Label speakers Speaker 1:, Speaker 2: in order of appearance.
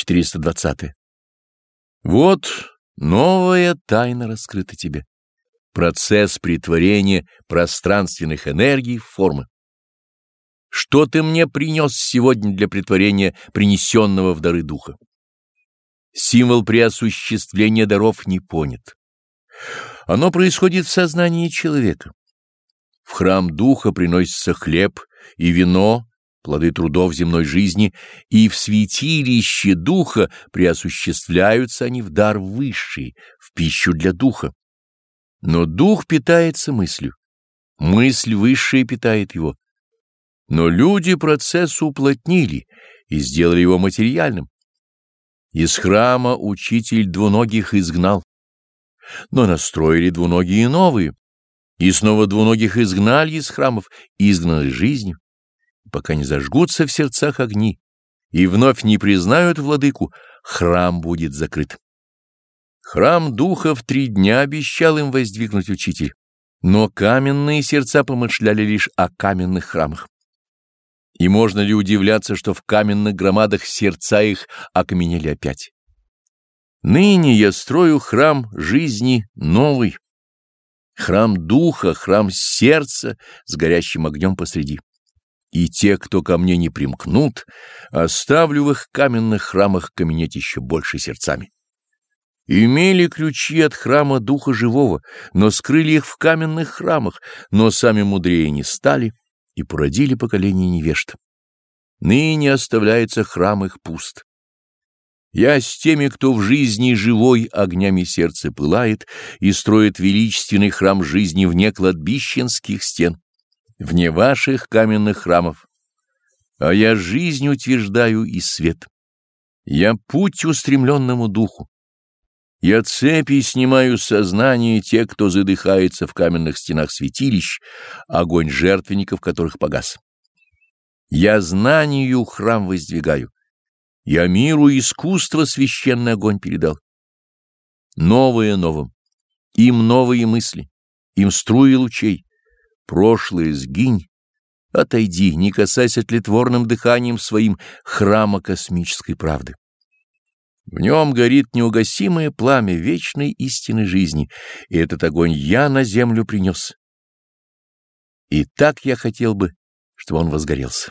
Speaker 1: 420. Вот новая тайна раскрыта тебе. Процесс притворения пространственных энергий в формы. Что ты мне принес сегодня для притворения принесенного в дары духа? Символ при осуществлении даров не понят. Оно происходит в сознании человека. В храм духа приносится хлеб и вино, плоды трудов земной жизни, и в святилище духа преосуществляются они в дар высший, в пищу для духа. Но дух питается мыслью, мысль высшая питает его. Но люди процесс уплотнили и сделали его материальным. Из храма учитель двуногих изгнал, но настроили двуногие новые, и снова двуногих изгнали из храмов, изгнаны жизнью пока не зажгутся в сердцах огни и вновь не признают владыку, храм будет закрыт. Храм духа в три дня обещал им воздвигнуть учитель, но каменные сердца помышляли лишь о каменных храмах. И можно ли удивляться, что в каменных громадах сердца их окаменели опять? Ныне я строю храм жизни новый, храм духа, храм сердца с горящим огнем посреди и те, кто ко мне не примкнут, оставлю в их каменных храмах каменеть еще больше сердцами. Имели ключи от храма Духа Живого, но скрыли их в каменных храмах, но сами мудрее не стали и породили поколение невежд. Ныне оставляется храм их пуст. Я с теми, кто в жизни живой огнями сердца пылает и строит величественный храм жизни вне кладбищенских стен вне ваших каменных храмов. А я жизнь утверждаю и свет. Я путь устремленному духу. Я цепи снимаю с сознания тех, кто задыхается в каменных стенах святилищ, огонь жертвенников которых погас. Я знанию храм воздвигаю. Я миру искусство священный огонь передал. Новое новым. Им новые мысли, им струи лучей. Прошлое сгинь, отойди, не касайся тлетворным дыханием своим храма космической правды. В нем горит неугасимое пламя вечной истины жизни, и этот огонь я на землю принес. И так я хотел бы, чтобы он возгорелся.